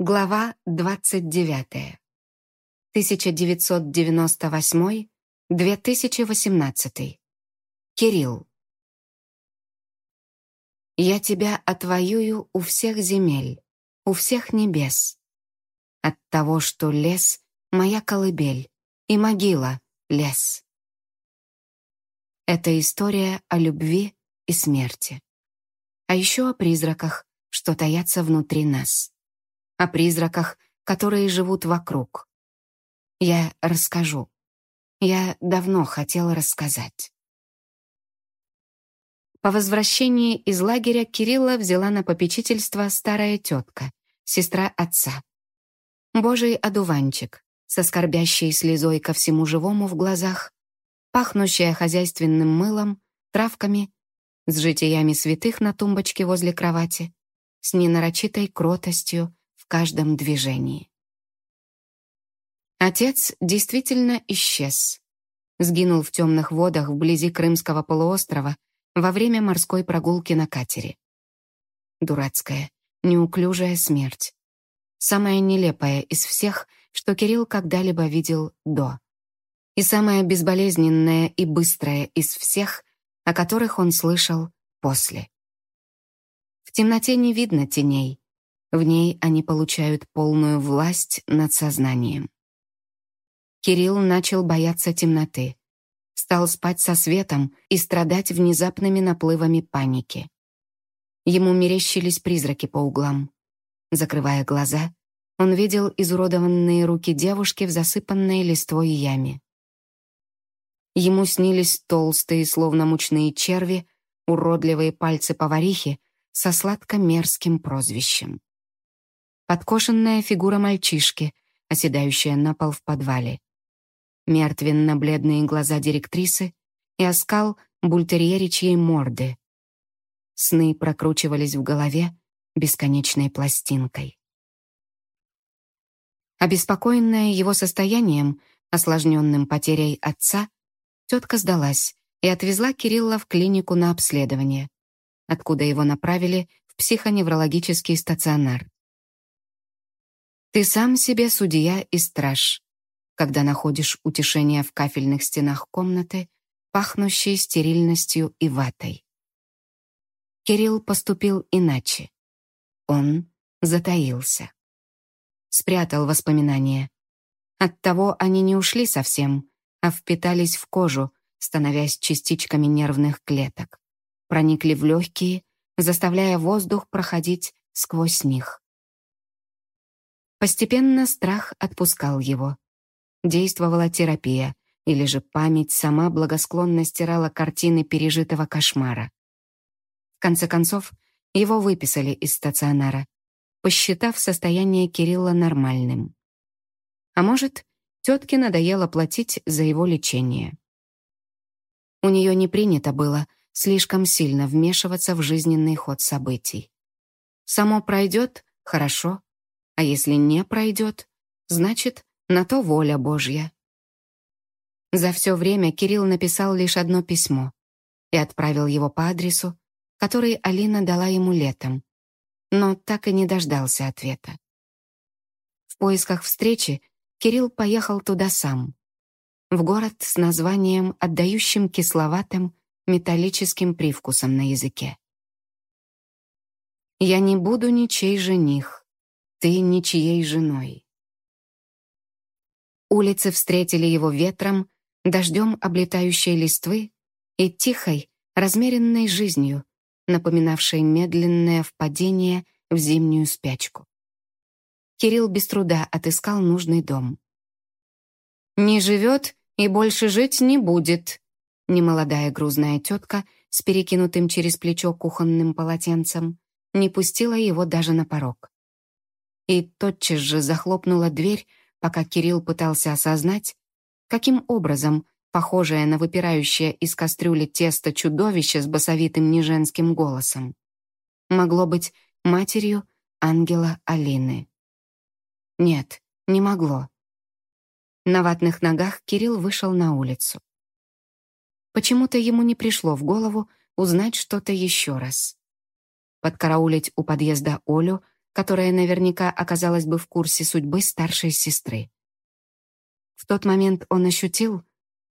Глава 29. 1998-2018. Кирилл. Я тебя отвоюю у всех земель, у всех небес. От того, что лес — моя колыбель, и могила — лес. Это история о любви и смерти. А еще о призраках, что таятся внутри нас. О призраках, которые живут вокруг. Я расскажу. Я давно хотела рассказать. По возвращении из лагеря Кирилла взяла на попечительство старая тетка, сестра отца. Божий одуванчик, со скорбящей слезой ко всему живому в глазах, пахнущая хозяйственным мылом, травками, с житиями святых на тумбочке возле кровати, с ненарочитой кротостью в каждом движении. Отец действительно исчез. Сгинул в темных водах вблизи Крымского полуострова во время морской прогулки на катере. Дурацкая, неуклюжая смерть. Самая нелепая из всех, что Кирилл когда-либо видел до. И самая безболезненная и быстрая из всех, о которых он слышал после. В темноте не видно теней. В ней они получают полную власть над сознанием. Кирилл начал бояться темноты стал спать со светом и страдать внезапными наплывами паники. Ему мерещились призраки по углам. Закрывая глаза, он видел изуродованные руки девушки в засыпанной листвой яме. Ему снились толстые, словно мучные черви, уродливые пальцы поварихи со сладко-мерзким прозвищем. Подкошенная фигура мальчишки, оседающая на пол в подвале мертвенно-бледные глаза директрисы и оскал бультерьеричьей морды. Сны прокручивались в голове бесконечной пластинкой. Обеспокоенная его состоянием, осложненным потерей отца, тетка сдалась и отвезла Кирилла в клинику на обследование, откуда его направили в психоневрологический стационар. «Ты сам себе судья и страж», когда находишь утешение в кафельных стенах комнаты, пахнущей стерильностью и ватой. Кирилл поступил иначе. Он затаился. Спрятал воспоминания. Оттого они не ушли совсем, а впитались в кожу, становясь частичками нервных клеток. Проникли в легкие, заставляя воздух проходить сквозь них. Постепенно страх отпускал его действовала терапия, или же память сама благосклонно стирала картины пережитого кошмара. В конце концов, его выписали из стационара, посчитав состояние Кирилла нормальным. А может, тетке надоело платить за его лечение. У нее не принято было слишком сильно вмешиваться в жизненный ход событий. Само пройдет — хорошо, а если не пройдет, значит, на то воля Божья. За все время Кирилл написал лишь одно письмо и отправил его по адресу, который Алина дала ему летом, но так и не дождался ответа. В поисках встречи Кирилл поехал туда сам, в город с названием, отдающим кисловатым, металлическим привкусом на языке. «Я не буду ничей жених, ты ничьей женой. Улицы встретили его ветром, дождем облетающей листвы и тихой, размеренной жизнью, напоминавшей медленное впадение в зимнюю спячку. Кирилл без труда отыскал нужный дом. «Не живет и больше жить не будет», немолодая грузная тетка с перекинутым через плечо кухонным полотенцем не пустила его даже на порог. И тотчас же захлопнула дверь, пока Кирилл пытался осознать, каким образом похожее на выпирающее из кастрюли тесто чудовище с басовитым неженским голосом могло быть матерью ангела Алины. Нет, не могло. На ватных ногах Кирилл вышел на улицу. Почему-то ему не пришло в голову узнать что-то еще раз. Подкараулить у подъезда Олю, которая наверняка оказалась бы в курсе судьбы старшей сестры. В тот момент он ощутил,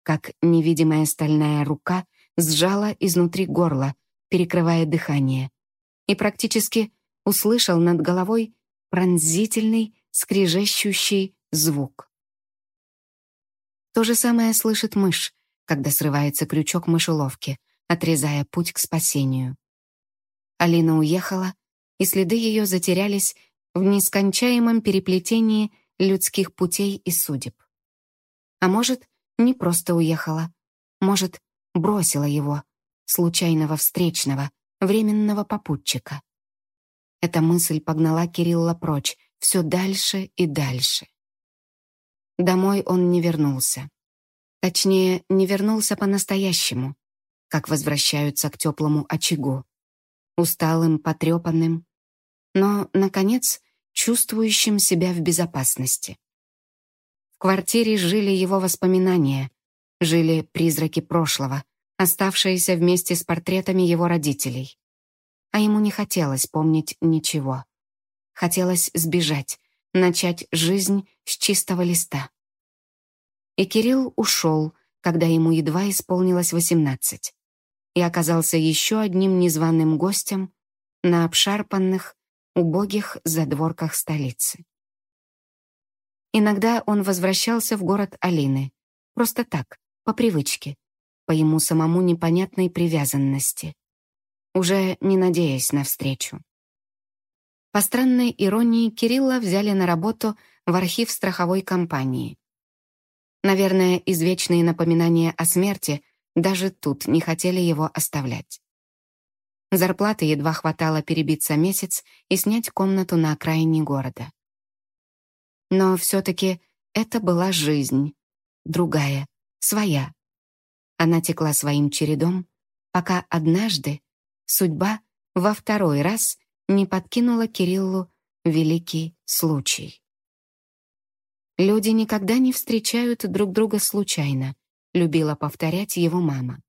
как невидимая стальная рука сжала изнутри горла, перекрывая дыхание, и практически услышал над головой пронзительный, скрежещущий звук. То же самое слышит мышь, когда срывается крючок мышеловки, отрезая путь к спасению. Алина уехала, и следы ее затерялись в нескончаемом переплетении людских путей и судеб. А может, не просто уехала, может, бросила его, случайного встречного, временного попутчика. Эта мысль погнала Кирилла прочь, все дальше и дальше. Домой он не вернулся. Точнее, не вернулся по-настоящему, как возвращаются к теплому очагу, усталым, потрепанным, но, наконец, чувствующим себя в безопасности. В квартире жили его воспоминания, жили призраки прошлого, оставшиеся вместе с портретами его родителей. А ему не хотелось помнить ничего. Хотелось сбежать, начать жизнь с чистого листа. И Кирилл ушел, когда ему едва исполнилось восемнадцать, и оказался еще одним незваным гостем на обшарпанных, убогих задворках столицы. Иногда он возвращался в город Алины, просто так, по привычке, по ему самому непонятной привязанности, уже не надеясь на встречу. По странной иронии Кирилла взяли на работу в архив страховой компании. Наверное, извечные напоминания о смерти даже тут не хотели его оставлять. Зарплаты едва хватало перебиться месяц и снять комнату на окраине города. Но все-таки это была жизнь, другая, своя. Она текла своим чередом, пока однажды судьба во второй раз не подкинула Кириллу великий случай. «Люди никогда не встречают друг друга случайно», любила повторять его мама.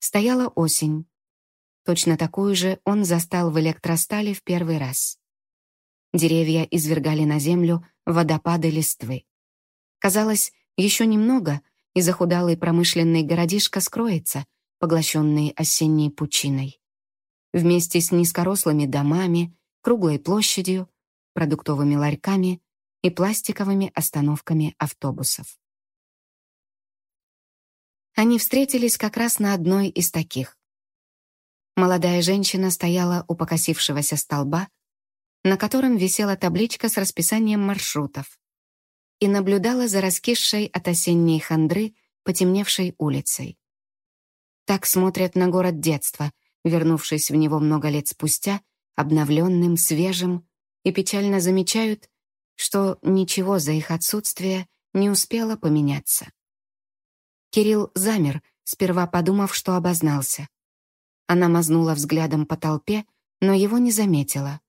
Стояла осень. Точно такую же он застал в электростале в первый раз. Деревья извергали на землю водопады листвы. Казалось, еще немного, и захудалый промышленный городишко скроется, поглощенный осенней пучиной. Вместе с низкорослыми домами, круглой площадью, продуктовыми ларьками и пластиковыми остановками автобусов. Они встретились как раз на одной из таких. Молодая женщина стояла у покосившегося столба, на котором висела табличка с расписанием маршрутов, и наблюдала за раскисшей от осенней хандры потемневшей улицей. Так смотрят на город детства, вернувшись в него много лет спустя, обновленным, свежим, и печально замечают, что ничего за их отсутствие не успело поменяться. Кирилл замер, сперва подумав, что обознался. Она мазнула взглядом по толпе, но его не заметила.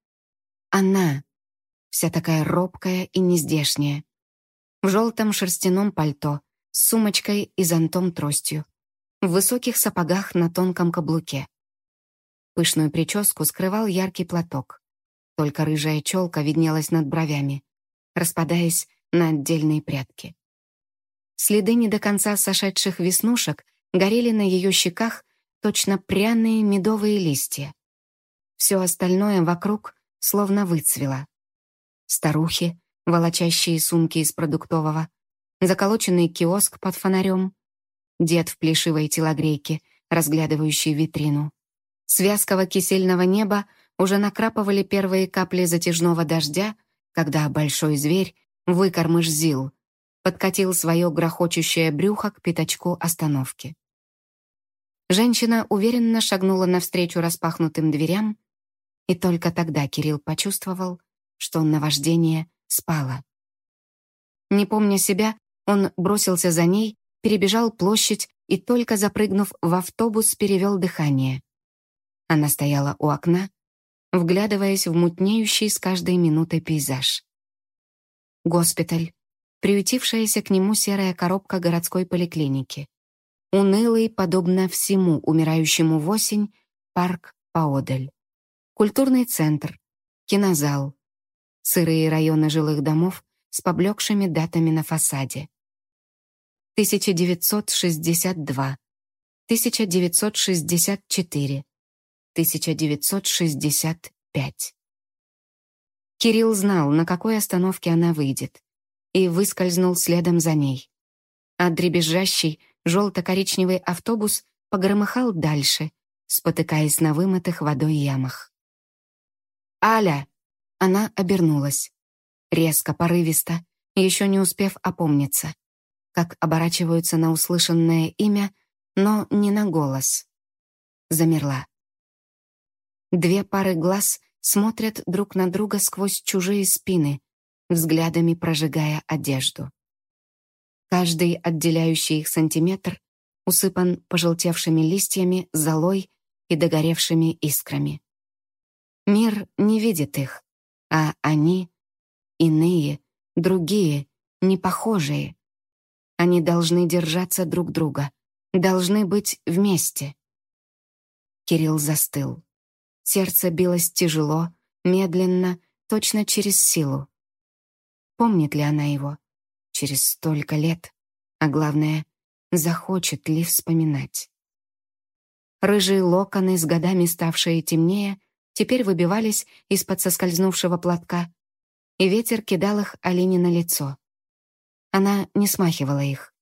Она, вся такая робкая и нездешняя, в желтом шерстяном пальто, с сумочкой и зонтом-тростью, в высоких сапогах на тонком каблуке. Пышную прическу скрывал яркий платок. Только рыжая челка виднелась над бровями, распадаясь на отдельные прядки. Следы не до конца сошедших веснушек горели на ее щеках точно пряные медовые листья. Все остальное вокруг словно выцвела. Старухи, волочащие сумки из продуктового, заколоченный киоск под фонарем, дед в плешивой телогрейке, разглядывающий витрину. С вязкого кисельного неба уже накрапывали первые капли затяжного дождя, когда большой зверь, выкормыш Зил, подкатил свое грохочущее брюхо к пятачку остановки. Женщина уверенно шагнула навстречу распахнутым дверям и только тогда Кирилл почувствовал, что наваждение спало. Не помня себя, он бросился за ней, перебежал площадь и, только запрыгнув в автобус, перевел дыхание. Она стояла у окна, вглядываясь в мутнеющий с каждой минутой пейзаж. Госпиталь, приютившаяся к нему серая коробка городской поликлиники. Унылый, подобно всему умирающему в осень, парк поодаль. Культурный центр, кинозал, сырые районы жилых домов с поблекшими датами на фасаде. 1962, 1964, 1965. Кирилл знал, на какой остановке она выйдет, и выскользнул следом за ней. А дребезжащий желто-коричневый автобус погромыхал дальше, спотыкаясь на вымытых водой ямах. «Аля!» Она обернулась. Резко, порывисто, еще не успев опомниться. Как оборачиваются на услышанное имя, но не на голос. Замерла. Две пары глаз смотрят друг на друга сквозь чужие спины, взглядами прожигая одежду. Каждый отделяющий их сантиметр усыпан пожелтевшими листьями, золой и догоревшими искрами. Мир не видит их, а они — иные, другие, непохожие. Они должны держаться друг друга, должны быть вместе. Кирилл застыл. Сердце билось тяжело, медленно, точно через силу. Помнит ли она его? Через столько лет. А главное, захочет ли вспоминать. Рыжие локоны, с годами ставшие темнее, теперь выбивались из-под соскользнувшего платка, и ветер кидал их Алине на лицо. Она не смахивала их.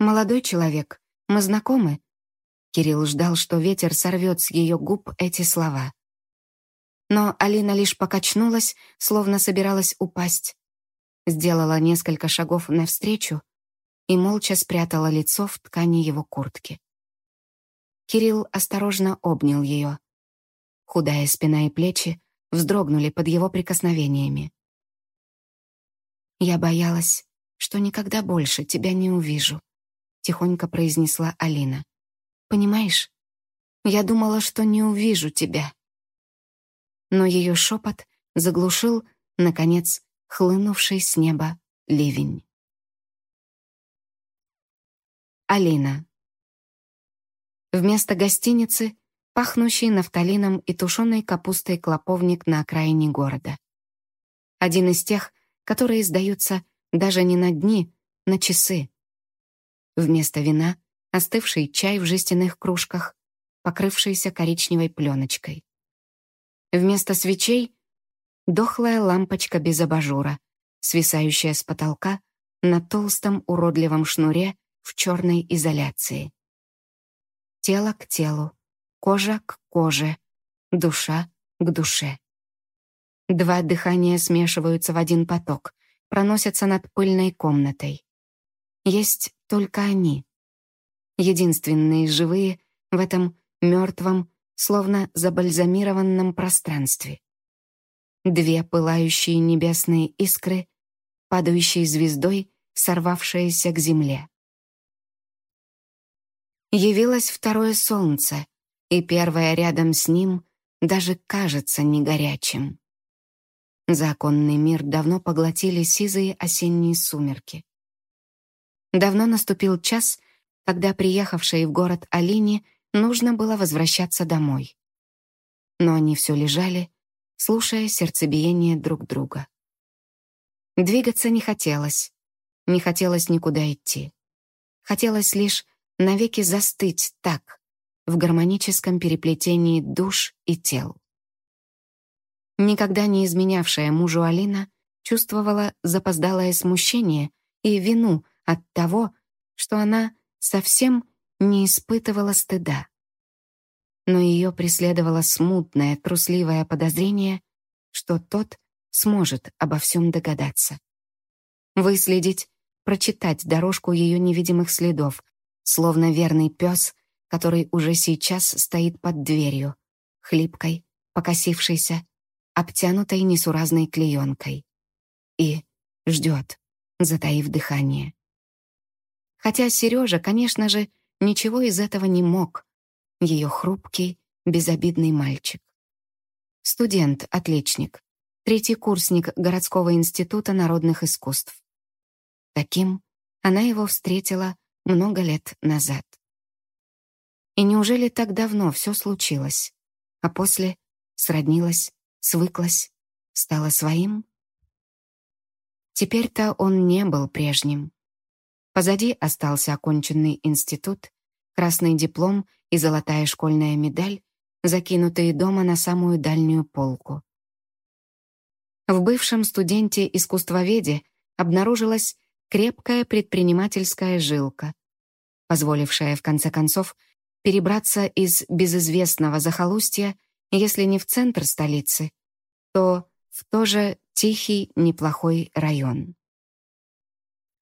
«Молодой человек, мы знакомы?» Кирилл ждал, что ветер сорвет с ее губ эти слова. Но Алина лишь покачнулась, словно собиралась упасть. Сделала несколько шагов навстречу и молча спрятала лицо в ткани его куртки. Кирилл осторожно обнял ее. Худая спина и плечи вздрогнули под его прикосновениями. «Я боялась, что никогда больше тебя не увижу», — тихонько произнесла Алина. «Понимаешь, я думала, что не увижу тебя». Но ее шепот заглушил, наконец, хлынувший с неба ливень. Алина. Вместо гостиницы пахнущий нафталином и тушеной капустой клоповник на окраине города. Один из тех, которые сдаются даже не на дни, на часы. Вместо вина — остывший чай в жестяных кружках, покрывшийся коричневой пленочкой. Вместо свечей — дохлая лампочка без абажура, свисающая с потолка на толстом уродливом шнуре в черной изоляции. Тело к телу, кожа к коже, душа к душе. Два дыхания смешиваются в один поток, проносятся над пыльной комнатой. Есть только они. Единственные живые в этом мертвом, словно забальзамированном пространстве. Две пылающие небесные искры, падающие звездой, сорвавшиеся к земле. Явилось второе солнце, и первое рядом с ним даже кажется не горячим. Законный мир давно поглотили сизые осенние сумерки. Давно наступил час, когда приехавшей в город Алине нужно было возвращаться домой. Но они все лежали, слушая сердцебиение друг друга. Двигаться не хотелось, не хотелось никуда идти. Хотелось лишь навеки застыть так, в гармоническом переплетении душ и тел. Никогда не изменявшая мужу Алина чувствовала запоздалое смущение и вину от того, что она совсем не испытывала стыда. Но ее преследовало смутное, трусливое подозрение, что тот сможет обо всем догадаться. Выследить, прочитать дорожку ее невидимых следов, словно верный пес который уже сейчас стоит под дверью, хлипкой, покосившейся, обтянутой несуразной клеенкой. И ждет, затаив дыхание. Хотя Сережа, конечно же, ничего из этого не мог. Ее хрупкий, безобидный мальчик. Студент-отличник, третий курсник городского института народных искусств. Таким она его встретила много лет назад. И неужели так давно все случилось? А после сроднилась, свыклась, стала своим? Теперь-то он не был прежним. Позади остался оконченный институт, красный диплом и золотая школьная медаль, закинутые дома на самую дальнюю полку. В бывшем студенте-искусствоведе обнаружилась крепкая предпринимательская жилка, позволившая, в конце концов, перебраться из безызвестного захолустья, если не в центр столицы, то в тоже тихий, неплохой район.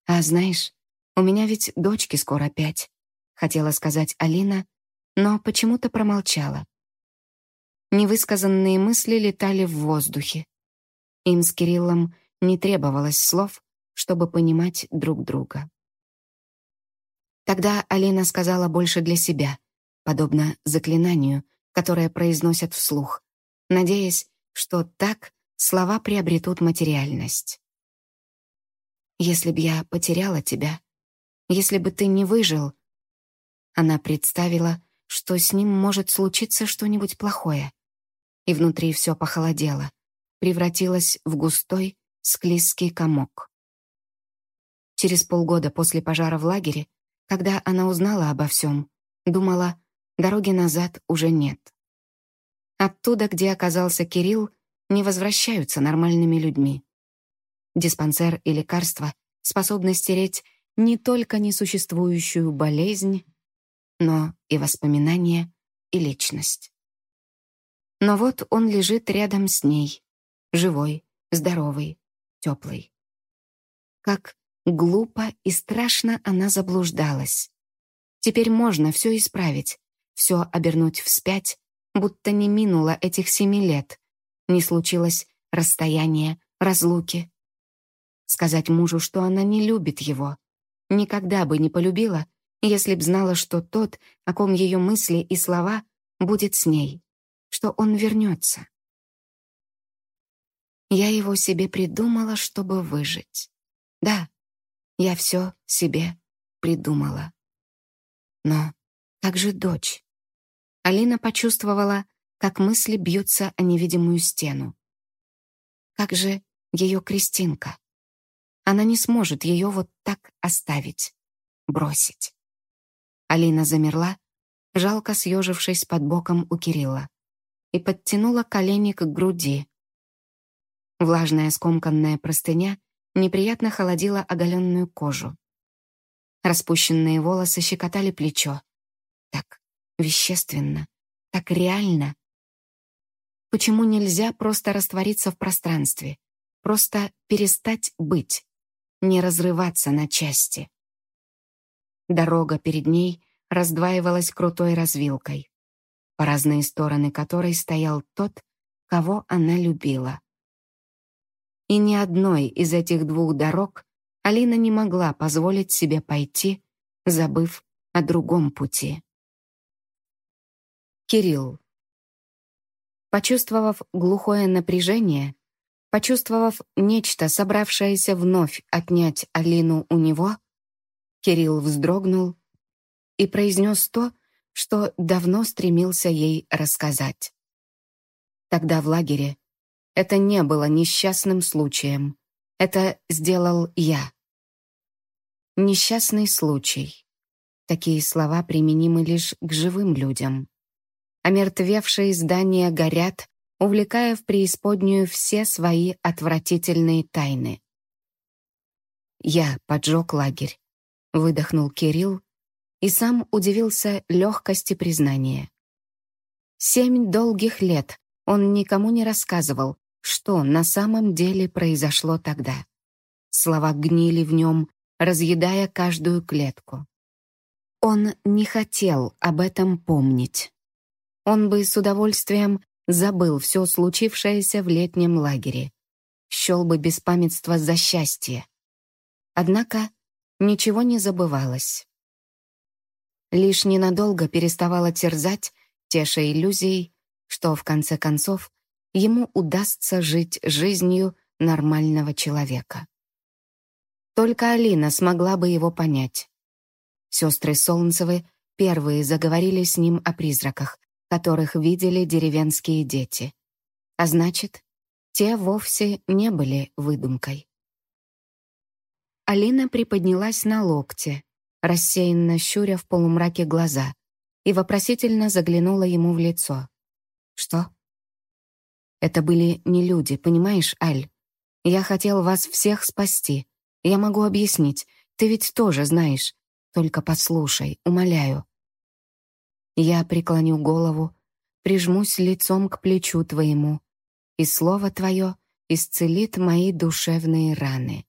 «А знаешь, у меня ведь дочки скоро пять», — хотела сказать Алина, но почему-то промолчала. Невысказанные мысли летали в воздухе. Им с Кириллом не требовалось слов, чтобы понимать друг друга. Тогда Алина сказала больше для себя, подобно заклинанию, которое произносят вслух, надеясь, что так слова приобретут материальность. «Если б я потеряла тебя, если бы ты не выжил...» Она представила, что с ним может случиться что-нибудь плохое, и внутри все похолодело, превратилось в густой, склизкий комок. Через полгода после пожара в лагере когда она узнала обо всем, думала, дороги назад уже нет. Оттуда, где оказался Кирилл, не возвращаются нормальными людьми. Диспансер и лекарства способны стереть не только несуществующую болезнь, но и воспоминания, и личность. Но вот он лежит рядом с ней, живой, здоровый, теплый. Как Глупо и страшно она заблуждалась. Теперь можно все исправить, все обернуть вспять, будто не минуло этих семи лет, не случилось расстояние, разлуки. Сказать мужу, что она не любит его, никогда бы не полюбила, если б знала, что тот, о ком ее мысли и слова, будет с ней, что он вернется. Я его себе придумала, чтобы выжить. Да, я все себе придумала. Но как же дочь? Алина почувствовала, как мысли бьются о невидимую стену. Как же ее Кристинка? Она не сможет ее вот так оставить, бросить. Алина замерла, жалко съежившись под боком у Кирилла, и подтянула колени к груди. Влажная скомканная простыня неприятно холодила оголенную кожу. Распущенные волосы щекотали плечо. Так вещественно, так реально. Почему нельзя просто раствориться в пространстве, просто перестать быть, не разрываться на части? Дорога перед ней раздваивалась крутой развилкой, по разные стороны которой стоял тот, кого она любила. И ни одной из этих двух дорог Алина не могла позволить себе пойти, забыв о другом пути. Кирилл. Почувствовав глухое напряжение, почувствовав нечто, собравшееся вновь отнять Алину у него, Кирилл вздрогнул и произнес то, что давно стремился ей рассказать. Тогда в лагере это не было несчастным случаем. Это сделал я. Несчастный случай. Такие слова применимы лишь к живым людям. Омертвевшие здания горят, увлекая в преисподнюю все свои отвратительные тайны. «Я поджег лагерь», — выдохнул Кирилл и сам удивился легкости признания. Семь долгих лет он никому не рассказывал, что на самом деле произошло тогда. Слова гнили в нем, разъедая каждую клетку. Он не хотел об этом помнить. Он бы с удовольствием забыл все случившееся в летнем лагере, счел бы беспамятство за счастье. Однако ничего не забывалось. Лишь ненадолго переставала терзать, теша иллюзией, что, в конце концов, ему удастся жить жизнью нормального человека. Только Алина смогла бы его понять. Сестры Солнцевы первые заговорили с ним о призраках, которых видели деревенские дети. А значит, те вовсе не были выдумкой. Алина приподнялась на локте, рассеянно щуря в полумраке глаза, и вопросительно заглянула ему в лицо. «Что?» «Это были не люди, понимаешь, Аль? Я хотел вас всех спасти. Я могу объяснить. Ты ведь тоже знаешь. Только послушай, умоляю». Я преклоню голову, прижмусь лицом к плечу твоему, и слово твое исцелит мои душевные раны.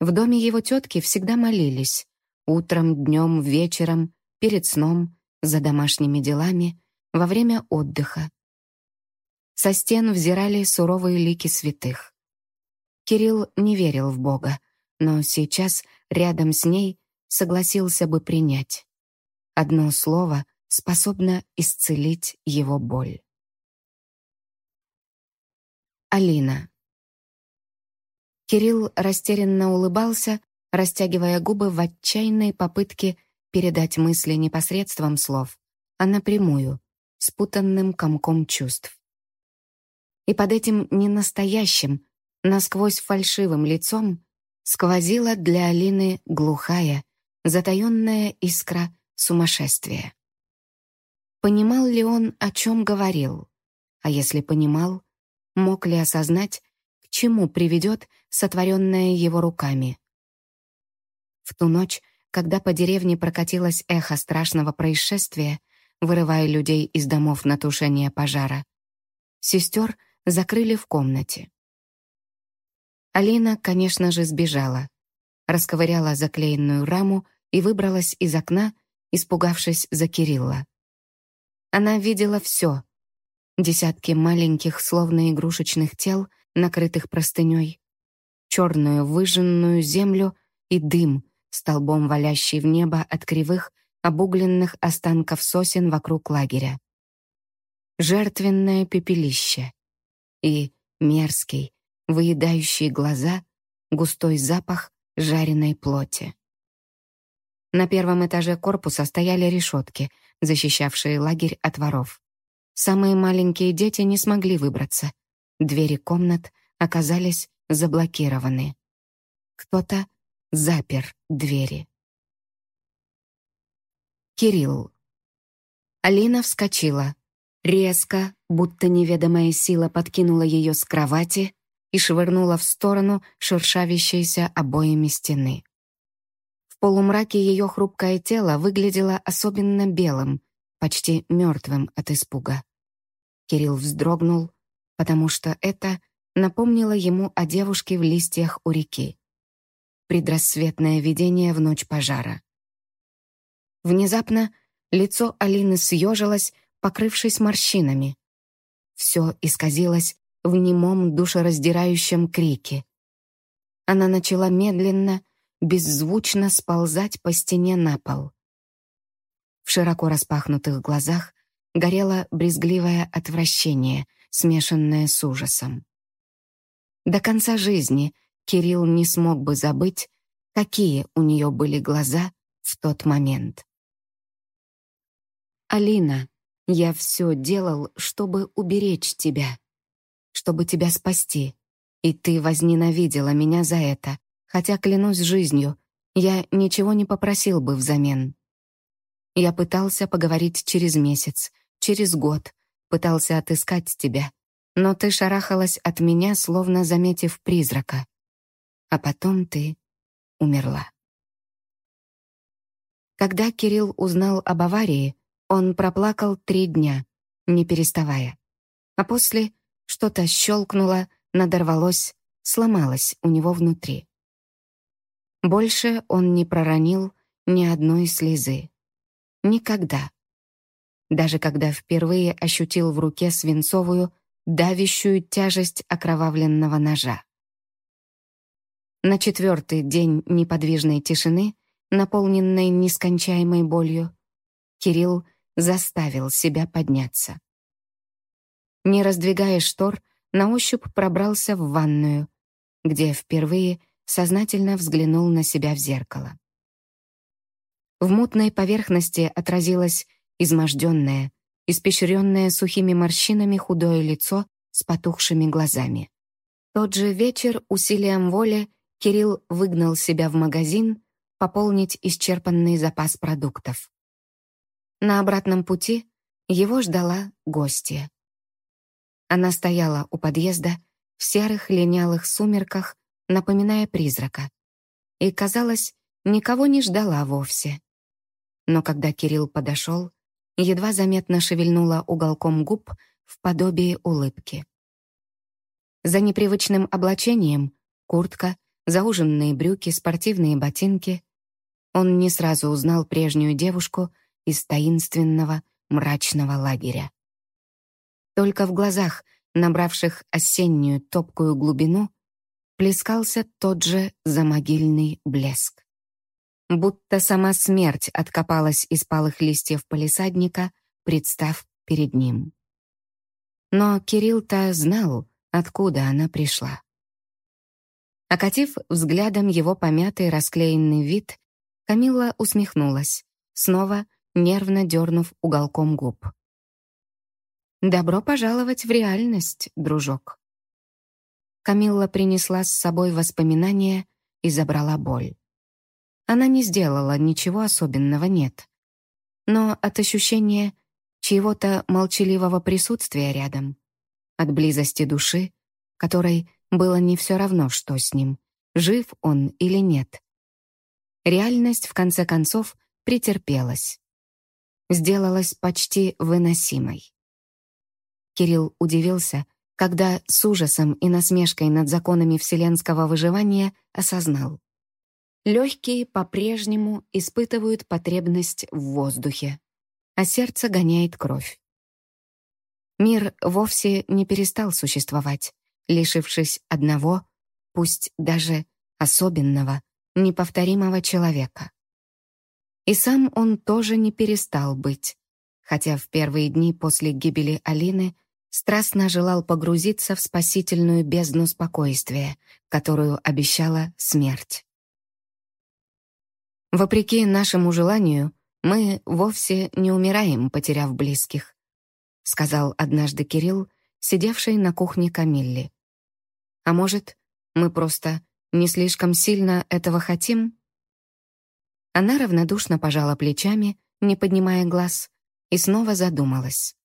В доме его тетки всегда молились. Утром, днем, вечером, перед сном, за домашними делами, во время отдыха. Со стен взирали суровые лики святых. Кирилл не верил в Бога, но сейчас рядом с ней согласился бы принять. Одно слово способно исцелить его боль. Алина. Кирилл растерянно улыбался, растягивая губы в отчаянной попытке передать мысли не посредством слов, а напрямую, спутанным комком чувств. И под этим ненастоящим, насквозь фальшивым лицом сквозила для Алины глухая, затаённая искра сумасшествия. Понимал ли он, о чем говорил? А если понимал, мог ли осознать, к чему приведет сотворенное его руками. В ту ночь, когда по деревне прокатилось эхо страшного происшествия, вырывая людей из домов на тушение пожара, сестер закрыли в комнате. Алина, конечно же, сбежала, расковыряла заклеенную раму и выбралась из окна, испугавшись за Кирилла. Она видела все. Десятки маленьких, словно игрушечных тел, накрытых простыней, черную выжженную землю и дым, столбом валящий в небо от кривых, обугленных останков сосен вокруг лагеря. Жертвенное пепелище и мерзкий, выедающий глаза, густой запах жареной плоти. На первом этаже корпуса стояли решетки, защищавшие лагерь от воров. Самые маленькие дети не смогли выбраться — Двери комнат оказались заблокированы. Кто-то запер двери. Кирилл. Алина вскочила. Резко, будто неведомая сила подкинула ее с кровати и швырнула в сторону шершавящейся обоями стены. В полумраке ее хрупкое тело выглядело особенно белым, почти мертвым от испуга. Кирилл вздрогнул, потому что это напомнило ему о девушке в листьях у реки. Предрассветное видение в ночь пожара. Внезапно лицо Алины съежилось, покрывшись морщинами. Все исказилось в немом душераздирающем крике. Она начала медленно, беззвучно сползать по стене на пол. В широко распахнутых глазах горело брезгливое отвращение, смешанное с ужасом. До конца жизни Кирилл не смог бы забыть, какие у нее были глаза в тот момент. «Алина, я все делал, чтобы уберечь тебя, чтобы тебя спасти, и ты возненавидела меня за это, хотя, клянусь жизнью, я ничего не попросил бы взамен. Я пытался поговорить через месяц, через год, пытался отыскать тебя, но ты шарахалась от меня, словно заметив призрака. А потом ты умерла. Когда Кирилл узнал об аварии, он проплакал три дня, не переставая. А после что-то щелкнуло, надорвалось, сломалось у него внутри. Больше он не проронил ни одной слезы. Никогда даже когда впервые ощутил в руке свинцовую, давящую тяжесть окровавленного ножа. На четвертый день неподвижной тишины, наполненной нескончаемой болью, Кирилл заставил себя подняться. Не раздвигая штор, на ощупь пробрался в ванную, где впервые сознательно взглянул на себя в зеркало. В мутной поверхности отразилась изможденное, испещренное сухими морщинами худое лицо с потухшими глазами. Тот же вечер усилием воли Кирилл выгнал себя в магазин пополнить исчерпанный запас продуктов. На обратном пути его ждала гостья. Она стояла у подъезда в серых линялых сумерках, напоминая призрака, и, казалось, никого не ждала вовсе. Но когда Кирилл подошел, едва заметно шевельнула уголком губ в подобии улыбки. За непривычным облачением — куртка, зауженные брюки, спортивные ботинки — он не сразу узнал прежнюю девушку из таинственного мрачного лагеря. Только в глазах, набравших осеннюю топкую глубину, плескался тот же замогильный блеск. Будто сама смерть откопалась из палых листьев полисадника, представ перед ним. Но Кирилл-то знал, откуда она пришла. Окатив взглядом его помятый расклеенный вид, Камилла усмехнулась, снова нервно дернув уголком губ. «Добро пожаловать в реальность, дружок». Камилла принесла с собой воспоминания и забрала боль. Она не сделала ничего особенного, нет. Но от ощущения чьего-то молчаливого присутствия рядом, от близости души, которой было не все равно, что с ним, жив он или нет. Реальность, в конце концов, претерпелась. Сделалась почти выносимой. Кирилл удивился, когда с ужасом и насмешкой над законами вселенского выживания осознал. Легкие по-прежнему испытывают потребность в воздухе, а сердце гоняет кровь. Мир вовсе не перестал существовать, лишившись одного, пусть даже особенного, неповторимого человека. И сам он тоже не перестал быть, хотя в первые дни после гибели Алины страстно желал погрузиться в спасительную бездну спокойствия, которую обещала смерть. Вопреки нашему желанию, мы вовсе не умираем, потеряв близких, сказал однажды Кирилл, сидевший на кухне Камилли. А может, мы просто не слишком сильно этого хотим? Она равнодушно пожала плечами, не поднимая глаз, и снова задумалась.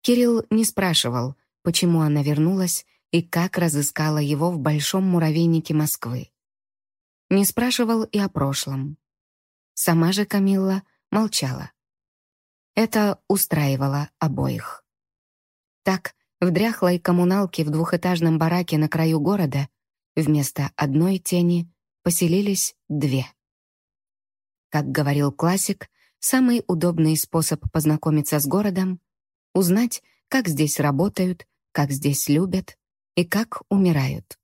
Кирилл не спрашивал, почему она вернулась и как разыскала его в большом муравейнике Москвы. Не спрашивал и о прошлом. Сама же Камилла молчала. Это устраивало обоих. Так, в дряхлой коммуналке в двухэтажном бараке на краю города вместо одной тени поселились две. Как говорил классик, самый удобный способ познакомиться с городом узнать, как здесь работают, как здесь любят и как умирают.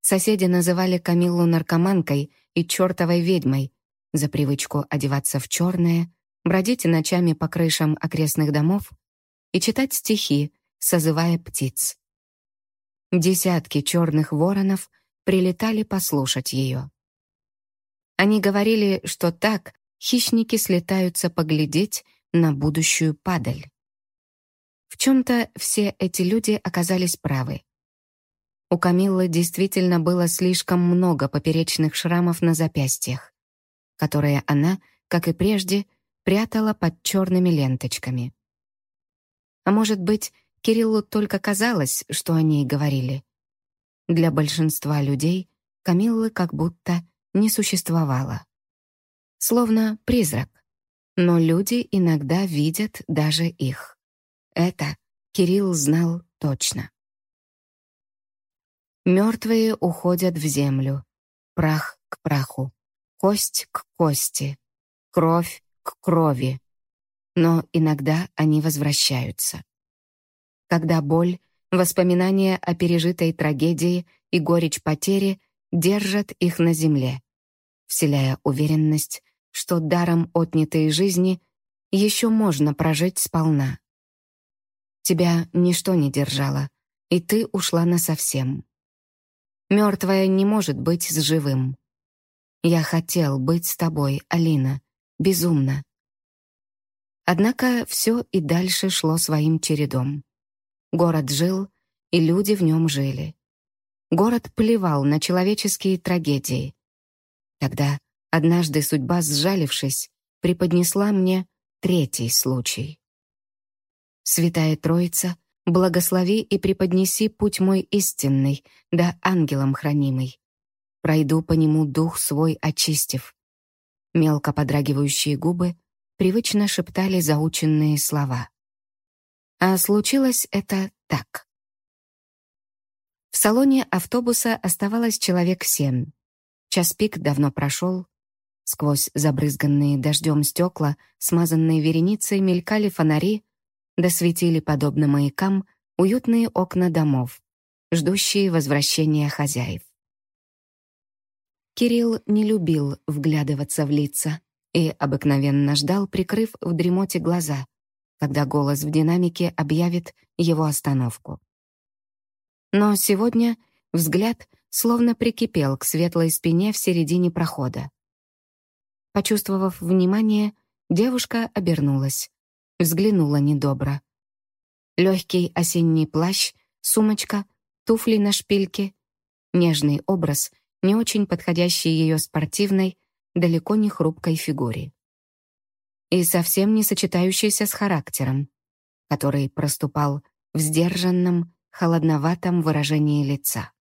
Соседи называли Камиллу наркоманкой и чертовой ведьмой за привычку одеваться в черное, бродить ночами по крышам окрестных домов и читать стихи, созывая птиц. Десятки черных воронов прилетали послушать ее. Они говорили, что так хищники слетаются поглядеть на будущую падаль. В чем-то все эти люди оказались правы. У Камиллы действительно было слишком много поперечных шрамов на запястьях, которые она, как и прежде, прятала под черными ленточками. А может быть, Кириллу только казалось, что о ней говорили. Для большинства людей Камиллы как будто не существовало. Словно призрак. Но люди иногда видят даже их. Это Кирилл знал точно. Мертвые уходят в землю, прах к праху, кость к кости, кровь к крови. Но иногда они возвращаются. Когда боль, воспоминания о пережитой трагедии и горечь потери держат их на земле, вселяя уверенность, что даром отнятой жизни еще можно прожить сполна. Тебя ничто не держало, и ты ушла насовсем. Мертвая не может быть с живым. Я хотел быть с тобой, Алина, безумно. Однако все и дальше шло своим чередом. Город жил, и люди в нем жили. Город плевал на человеческие трагедии. Тогда, однажды судьба, сжалившись, преподнесла мне третий случай. Святая Троица, благослови и преподнеси путь мой истинный, да ангелом хранимый. Пройду по нему дух свой очистив. Мелко подрагивающие губы привычно шептали заученные слова. А случилось это так. В салоне автобуса оставалось человек семь. Час пик давно прошел. Сквозь забрызганные дождем стекла, смазанные вереницей, мелькали фонари, досветили, подобно маякам, уютные окна домов, ждущие возвращения хозяев. Кирилл не любил вглядываться в лица и обыкновенно ждал, прикрыв в дремоте глаза, когда голос в динамике объявит его остановку. Но сегодня взгляд словно прикипел к светлой спине в середине прохода. Почувствовав внимание, девушка обернулась, взглянула недобро. Легкий осенний плащ, сумочка, туфли на шпильке, нежный образ, не очень подходящий ее спортивной, далеко не хрупкой фигуре. И совсем не сочетающийся с характером, который проступал в сдержанном, холодноватом выражении лица.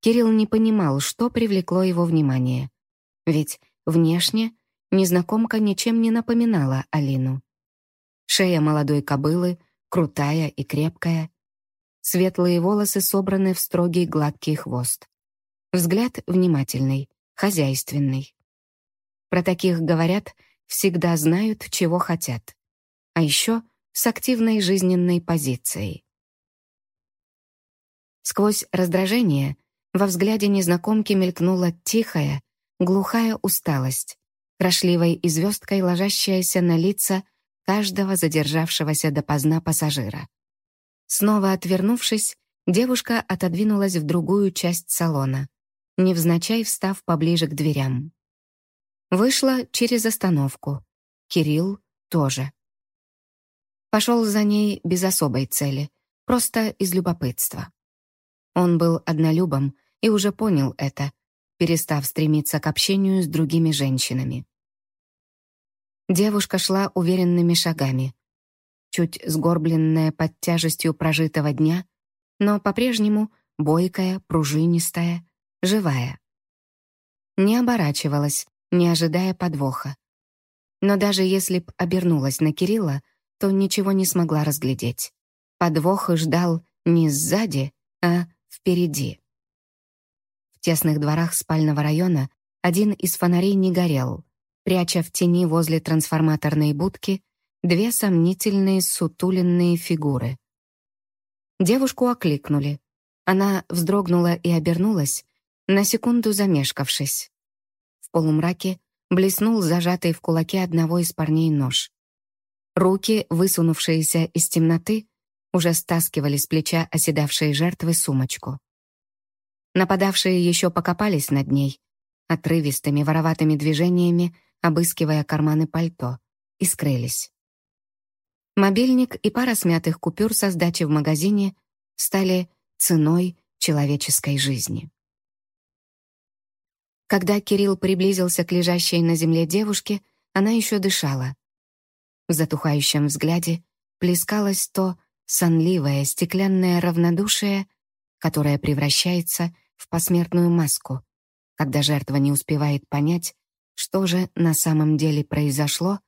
Кирилл не понимал, что привлекло его внимание, ведь внешне незнакомка ничем не напоминала Алину. Шея молодой кобылы, крутая и крепкая, светлые волосы собраны в строгий гладкий хвост. Взгляд внимательный, хозяйственный. Про таких говорят, всегда знают, чего хотят. А еще с активной жизненной позицией. Сквозь раздражение во взгляде незнакомки мелькнула тихая, глухая усталость, крошливой и звездкой ложащаяся на лица каждого задержавшегося допоздна пассажира. Снова отвернувшись, девушка отодвинулась в другую часть салона, невзначай встав поближе к дверям. Вышла через остановку. Кирилл тоже. Пошел за ней без особой цели, просто из любопытства. Он был однолюбом и уже понял это, перестав стремиться к общению с другими женщинами. Девушка шла уверенными шагами, чуть сгорбленная под тяжестью прожитого дня, но по-прежнему бойкая, пружинистая, живая. Не оборачивалась, не ожидая подвоха. Но даже если б обернулась на Кирилла, то ничего не смогла разглядеть. Подвох ждал не сзади, а впереди. В тесных дворах спального района один из фонарей не горел, пряча в тени возле трансформаторной будки две сомнительные сутуленные фигуры. Девушку окликнули. Она вздрогнула и обернулась, на секунду замешкавшись. В полумраке блеснул зажатый в кулаке одного из парней нож. Руки, высунувшиеся из темноты, уже стаскивали с плеча оседавшей жертвы сумочку. Нападавшие еще покопались над ней, отрывистыми вороватыми движениями, обыскивая карманы пальто, и скрылись. Мобильник и пара смятых купюр со сдачи в магазине стали ценой человеческой жизни. Когда Кирилл приблизился к лежащей на земле девушке, она еще дышала. В затухающем взгляде плескалось то сонливое стеклянное равнодушие, которое превращается в посмертную маску, когда жертва не успевает понять, что же на самом деле произошло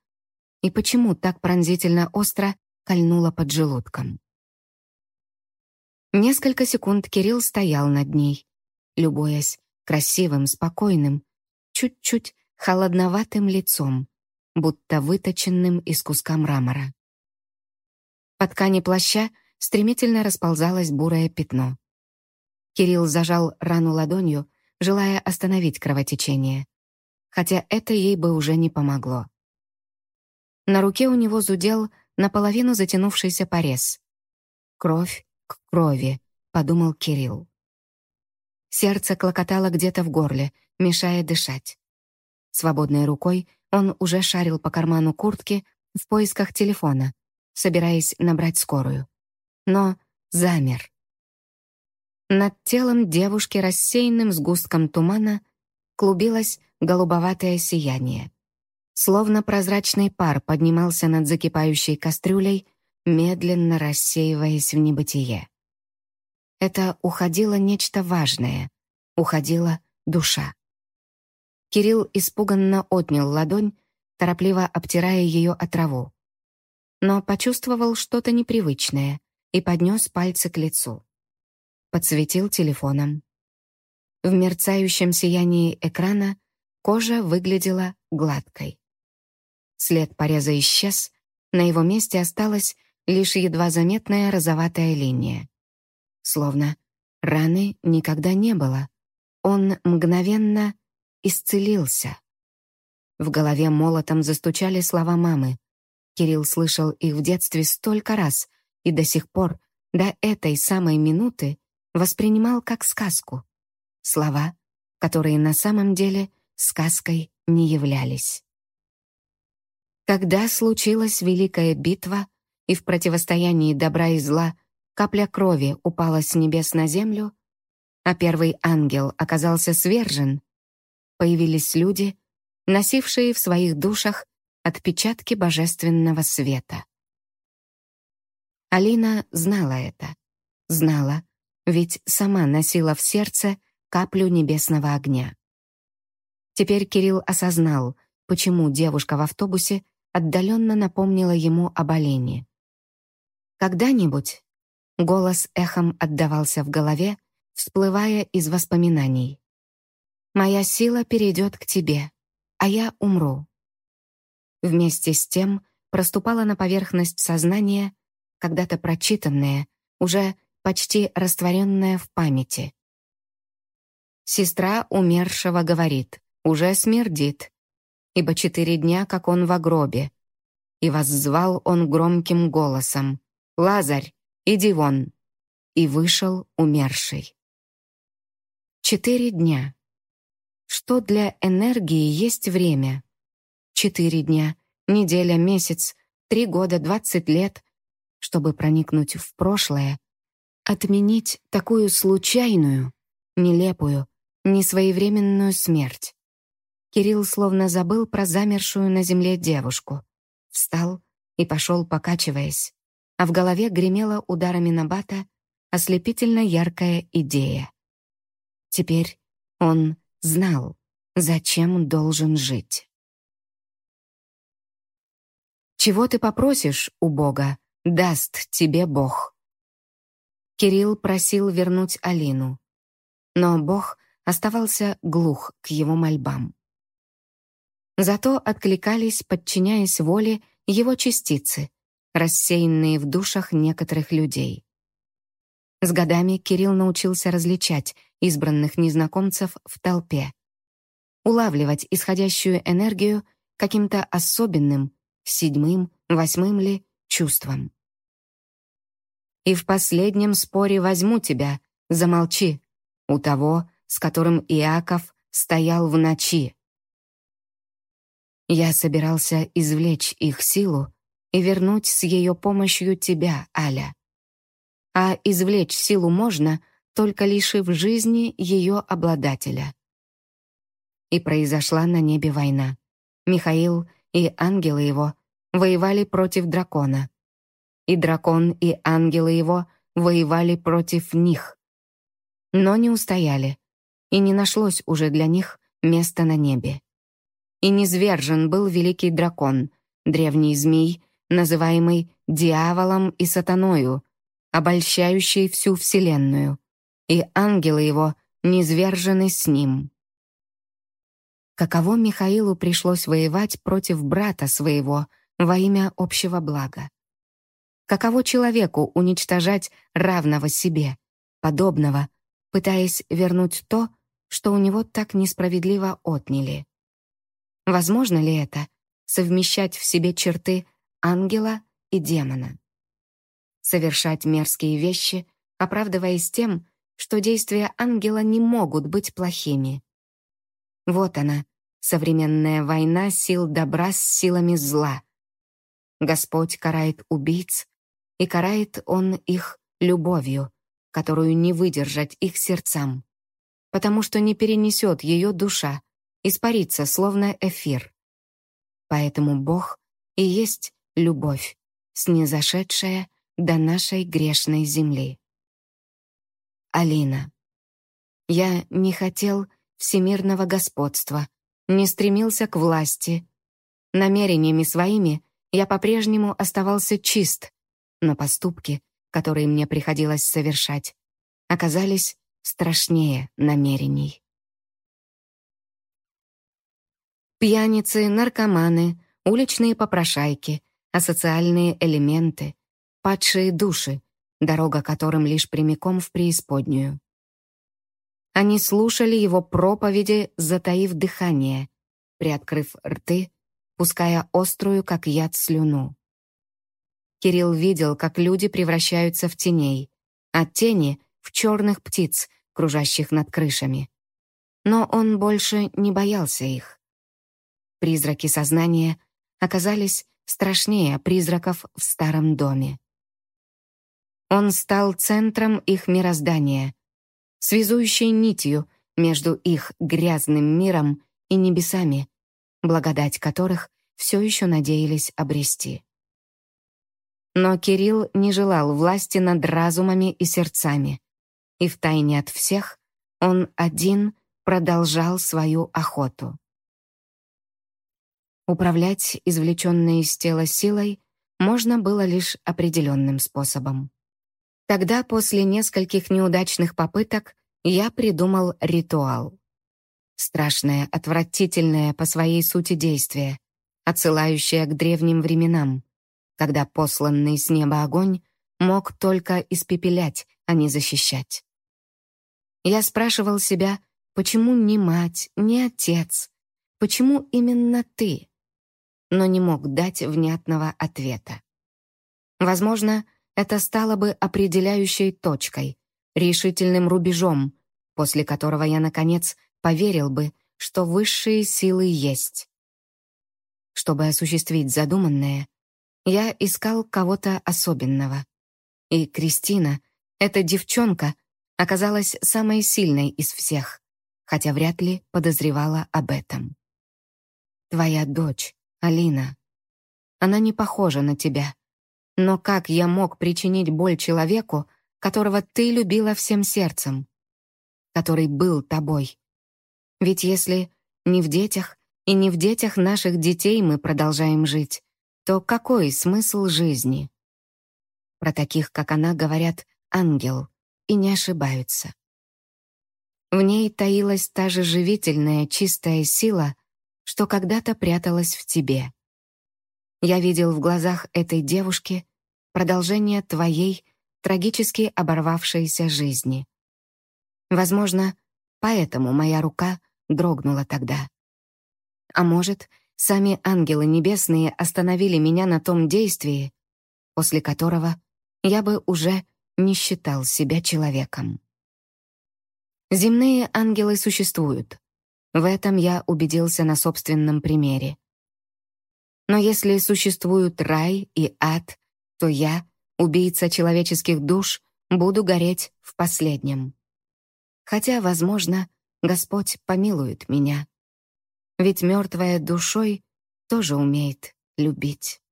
и почему так пронзительно остро кольнуло под желудком. Несколько секунд Кирилл стоял над ней, любуясь красивым, спокойным, чуть-чуть холодноватым лицом, будто выточенным из куска мрамора. По ткани плаща стремительно расползалось бурое пятно. Кирилл зажал рану ладонью, желая остановить кровотечение, хотя это ей бы уже не помогло. На руке у него зудел наполовину затянувшийся порез. «Кровь к крови», — подумал Кирилл. Сердце клокотало где-то в горле, мешая дышать. Свободной рукой Он уже шарил по карману куртки в поисках телефона, собираясь набрать скорую. Но замер. Над телом девушки рассеянным сгустком тумана клубилось голубоватое сияние. Словно прозрачный пар поднимался над закипающей кастрюлей, медленно рассеиваясь в небытие. Это уходило нечто важное, уходила душа. Кирилл испуганно отнял ладонь, торопливо обтирая ее от траву. Но почувствовал что-то непривычное и поднес пальцы к лицу. Подсветил телефоном. В мерцающем сиянии экрана кожа выглядела гладкой. След пореза исчез, на его месте осталась лишь едва заметная розоватая линия. Словно раны никогда не было. Он мгновенно исцелился. В голове молотом застучали слова мамы. Кирилл слышал их в детстве столько раз и до сих пор, до этой самой минуты, воспринимал как сказку. Слова, которые на самом деле сказкой не являлись. Когда случилась Великая битва, и в противостоянии добра и зла капля крови упала с небес на землю, а первый ангел оказался свержен, появились люди, носившие в своих душах отпечатки божественного света. Алина знала это. Знала, ведь сама носила в сердце каплю небесного огня. Теперь Кирилл осознал, почему девушка в автобусе отдаленно напомнила ему об олене. Когда-нибудь голос эхом отдавался в голове, всплывая из воспоминаний. «Моя сила перейдет к тебе, а я умру». Вместе с тем проступала на поверхность сознания, когда-то прочитанное, уже почти растворенное в памяти. Сестра умершего говорит, уже смердит, ибо четыре дня, как он в гробе. И воззвал он громким голосом, «Лазарь, иди вон!» И вышел умерший. Четыре дня. Что для энергии есть время? Четыре дня, неделя, месяц, три года, двадцать лет, чтобы проникнуть в прошлое, отменить такую случайную, нелепую, несвоевременную смерть. Кирилл словно забыл про замершую на земле девушку. Встал и пошел, покачиваясь а в голове гремела ударами набата ослепительно яркая идея. Теперь он знал, зачем должен жить. «Чего ты попросишь у Бога, даст тебе Бог». Кирилл просил вернуть Алину, но Бог оставался глух к его мольбам. Зато откликались, подчиняясь воле, его частицы, рассеянные в душах некоторых людей. С годами Кирилл научился различать избранных незнакомцев в толпе, улавливать исходящую энергию каким-то особенным, седьмым, восьмым ли, чувством. «И в последнем споре возьму тебя, замолчи, у того, с которым Иаков стоял в ночи». Я собирался извлечь их силу и вернуть с ее помощью тебя, Аля. А извлечь силу можно, только лишив жизни ее обладателя. И произошла на небе война. Михаил и ангелы его воевали против дракона. И дракон и ангелы его воевали против них. Но не устояли, и не нашлось уже для них места на небе. И низвержен был великий дракон, древний змей, называемый дьяволом и сатаною, обольщающий всю Вселенную, и ангелы его низвержены с ним. Каково Михаилу пришлось воевать против брата своего во имя общего блага? Каково человеку уничтожать равного себе, подобного, пытаясь вернуть то, что у него так несправедливо отняли? Возможно ли это — совмещать в себе черты ангела и демона. Совершать мерзкие вещи, оправдываясь тем, что действия ангела не могут быть плохими. Вот она, современная война сил добра с силами зла. Господь карает убийц, и карает Он их любовью, которую не выдержать их сердцам, потому что не перенесет ее душа, испарится, словно эфир. Поэтому Бог и есть любовь, снизошедшая до нашей грешной земли. Алина. Я не хотел всемирного господства, не стремился к власти. Намерениями своими я по-прежнему оставался чист, но поступки, которые мне приходилось совершать, оказались страшнее намерений. Пьяницы, наркоманы, уличные попрошайки, асоциальные элементы, падшие души, дорога которым лишь прямиком в преисподнюю. Они слушали его проповеди, затаив дыхание, приоткрыв рты, пуская острую, как яд, слюну. Кирилл видел, как люди превращаются в теней, а тени — в черных птиц, кружащих над крышами. Но он больше не боялся их. Призраки сознания оказались страшнее призраков в старом доме. Он стал центром их мироздания, связующей нитью между их грязным миром и небесами, благодать которых все еще надеялись обрести. Но Кирилл не желал власти над разумами и сердцами, и втайне от всех он один продолжал свою охоту. Управлять извлеченной из тела силой можно было лишь определенным способом. Тогда, после нескольких неудачных попыток, я придумал ритуал. Страшное, отвратительное по своей сути действие, отсылающее к древним временам, когда посланный с неба огонь мог только испепелять, а не защищать. Я спрашивал себя, почему не мать, не отец, почему именно ты, но не мог дать внятного ответа. Возможно, это стало бы определяющей точкой, решительным рубежом, после которого я, наконец, поверил бы, что высшие силы есть. Чтобы осуществить задуманное, я искал кого-то особенного. И Кристина, эта девчонка, оказалась самой сильной из всех, хотя вряд ли подозревала об этом. Твоя дочь, Алина. Она не похожа на тебя. Но как я мог причинить боль человеку, которого ты любила всем сердцем? Который был тобой? Ведь если не в детях и не в детях наших детей мы продолжаем жить, то какой смысл жизни? Про таких, как она, говорят «ангел», и не ошибаются. В ней таилась та же живительная, чистая сила, что когда-то пряталась в тебе. Я видел в глазах этой девушки продолжение твоей трагически оборвавшейся жизни. Возможно, поэтому моя рука дрогнула тогда. А может, Сами ангелы небесные остановили меня на том действии, после которого я бы уже не считал себя человеком. Земные ангелы существуют. В этом я убедился на собственном примере. Но если существуют рай и ад, то я, убийца человеческих душ, буду гореть в последнем. Хотя, возможно, Господь помилует меня ведь мертвая душой тоже умеет любить.